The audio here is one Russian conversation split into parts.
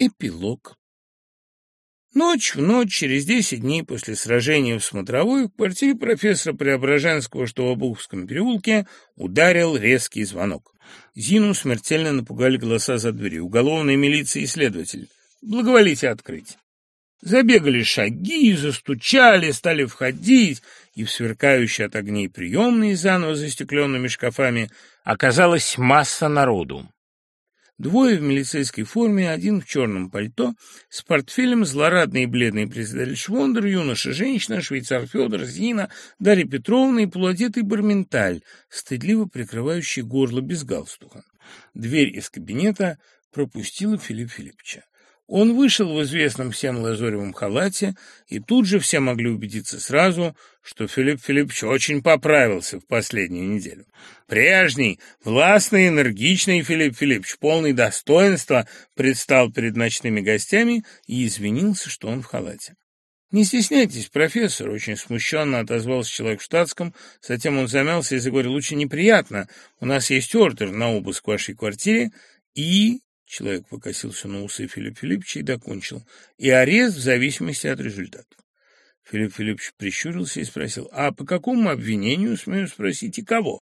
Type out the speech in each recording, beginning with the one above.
Эпилог. Ночь в ночь, через десять дней после сражения в Смотровой, в квартире профессора Преображенского, что в Обуховском переулке, ударил резкий звонок. Зину смертельно напугали голоса за дверью. Уголовная милиция и следователь. Благоволите открыть. Забегали шаги, застучали, стали входить, и в сверкающей от огней приемной, заново застекленными шкафами, оказалась масса народу. Двое в милицейской форме, один в черном пальто, с портфелем, злорадный и бледный председатель Швондер, юноша, женщина, швейцар Федор, Зина, Дарья Петровна и полуодетый барменталь, стыдливо прикрывающий горло без галстука. Дверь из кабинета пропустила Филипп Филипповича. Он вышел в известном всем лазоревом халате и тут же все могли убедиться сразу, что Филипп Филиппович очень поправился в последнюю неделю. Прежний, властный, энергичный Филипп Филиппович, полный достоинства, предстал перед ночными гостями и извинился, что он в халате. «Не стесняйтесь, профессор», — очень смущенно отозвался человек в штатском, затем он замялся и заговорил, лучше неприятно, у нас есть ордер на обыск в вашей квартире и Человек покосился на усы Филипп Филипповича и докончил. И арест в зависимости от результата. Филипп Филиппович прищурился и спросил, а по какому обвинению, смею спросить, и кого?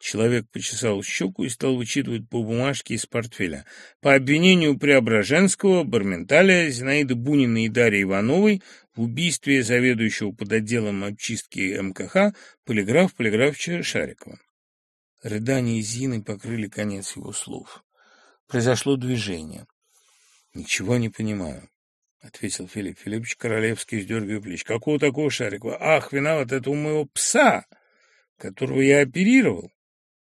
Человек почесал щеку и стал вычитывать по бумажке из портфеля. По обвинению Преображенского, Барменталя, Зинаиды Бунина и Дарьи Ивановой в убийстве заведующего под отделом обчистки МКХ полиграф Полиграфовича Шарикова. Рыдания Зины покрыли конец его слов произошло движение. Ничего не понимаю. — ответил Филипп Филиппович Королевский, сдергивая плеч. Какого такого шарика? Ах, виноват, это у моего пса, которого я оперировал.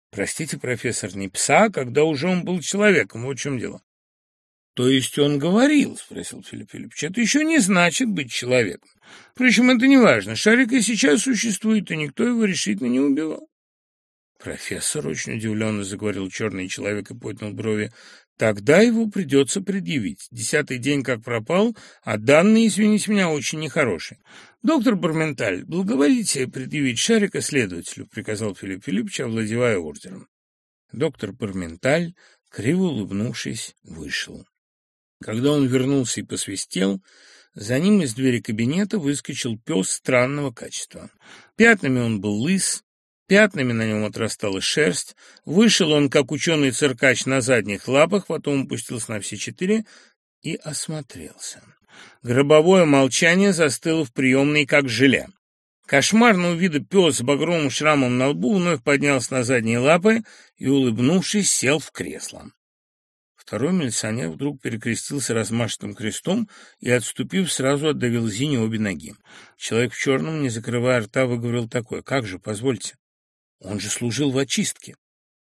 Простите, профессор, не пса, когда уже он был человеком, вот в чем дело. — То есть он говорил, — спросил Филипп Филиппович, — это еще не значит быть человеком. Впрочем, это не важно. Шарик и сейчас существует, и никто его решительно не убивал. Профессор очень удивленно заговорил черный человек и поднял брови. Тогда его придется предъявить. Десятый день как пропал, а данные, извините меня, очень нехорошие. Доктор Барменталь, благоволите предъявить шарика следователю, приказал Филипп Филиппович, овладевая ордером. Доктор Барменталь, криво улыбнувшись, вышел. Когда он вернулся и посвистел, за ним из двери кабинета выскочил пес странного качества. Пятнами он был лыс, Пятнами на нем отрастала шерсть. Вышел он, как ученый-циркач, на задних лапах, потом упустился на все четыре и осмотрелся. Гробовое молчание застыло в приемной, как желе. Кошмарного вида пес с багровым шрамом на лбу вновь поднялся на задние лапы и, улыбнувшись, сел в кресло. Второй милиционер вдруг перекрестился размашистым крестом и, отступив, сразу отдавил Зине обе ноги. Человек в черном, не закрывая рта, выговорил такое. «Как же, позвольте, он же служил в очистке.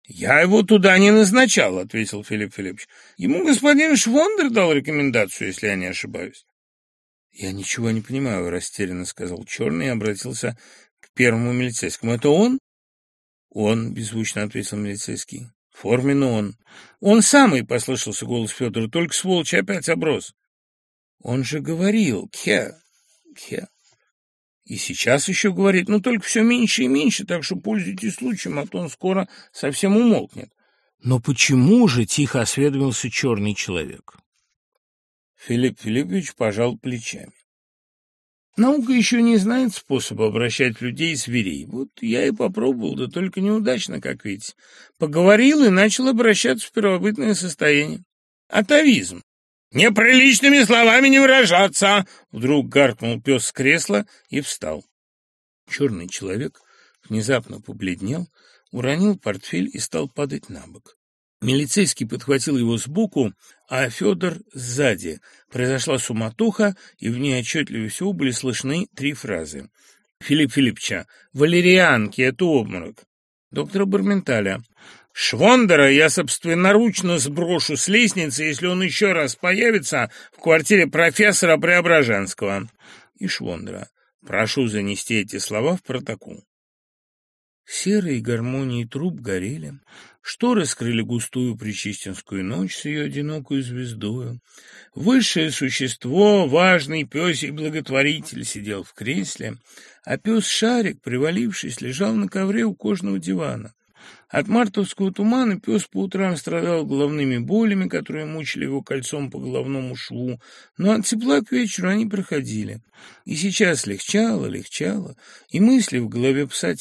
«Я его туда не назначал», — ответил Филипп Филиппович. «Ему господин Швондер дал рекомендацию, если я не ошибаюсь». «Я ничего не понимаю», — растерянно сказал Черный и обратился к первому милицейскому. «Это он?» «Он», — беззвучно ответил милицейский. «Форменно он». «Он самый», — послышался голос Федора, — «только сволочь опять оброс». «Он же говорил, Кхе, Кхе». И сейчас еще говорит, но только все меньше и меньше, так что пользуйтесь случаем, а то он скоро совсем умолкнет. Но почему же тихо осведомился черный человек? Филипп Филиппович пожал плечами. Наука еще не знает способа обращать людей и зверей. Вот я и попробовал, да только неудачно, как видите. Поговорил и начал обращаться в первобытное состояние. Атовизм. «Неприличными словами не выражаться!» Вдруг гаркнул пес с кресла и встал. Черный человек внезапно побледнел, уронил Доктора Барменталя. «Швондера я собственноручно сброшу с лестницы, если он еще раз появится в квартире профессора Преображенского». И Швондера. «Прошу занести эти слова в протокол». Серые гармонии труб горели, шторы скрыли густую причистинскую ночь с ее одинокую звездою. Высшее существо, важный пес и благотворитель, сидел в кресле, а пес-шарик, привалившись, лежал на ковре у кожного дивана. От мартовского тумана пес по утрам страдал головными болями, которые мучили его кольцом по головному шву, но от тепла к вечеру они проходили. И сейчас легчало, легчало, и мысли в голове пса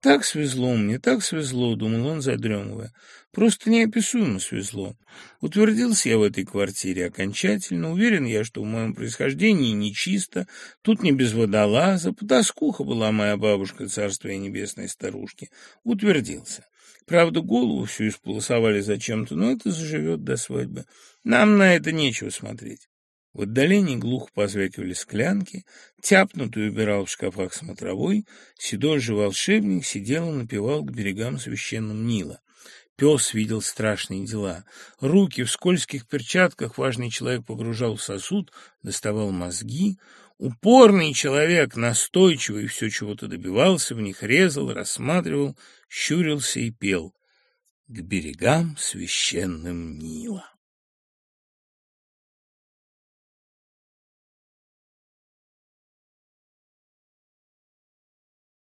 Так свезло мне, так свезло, — думал он, задремывая. Просто неописуемо свезло. Утвердился я в этой квартире окончательно. Уверен я, что в моем происхождении нечисто. Тут не без водолаза. Потаскуха была моя бабушка, царствие небесной старушки. Утвердился. Правда, голову всю исполосовали зачем-то, но это заживет до свадьбы. Нам на это нечего смотреть. В Отдалении глухо позвякивали склянки, тяпнутую убирал в шкафах смотровой, седой же волшебник сидел и напевал к берегам священным Нила. Пес видел страшные дела. Руки в скользких перчатках важный человек погружал в сосуд, доставал мозги. Упорный человек, настойчивый, все чего-то добивался, в них резал, рассматривал, щурился и пел. К берегам священным Нила.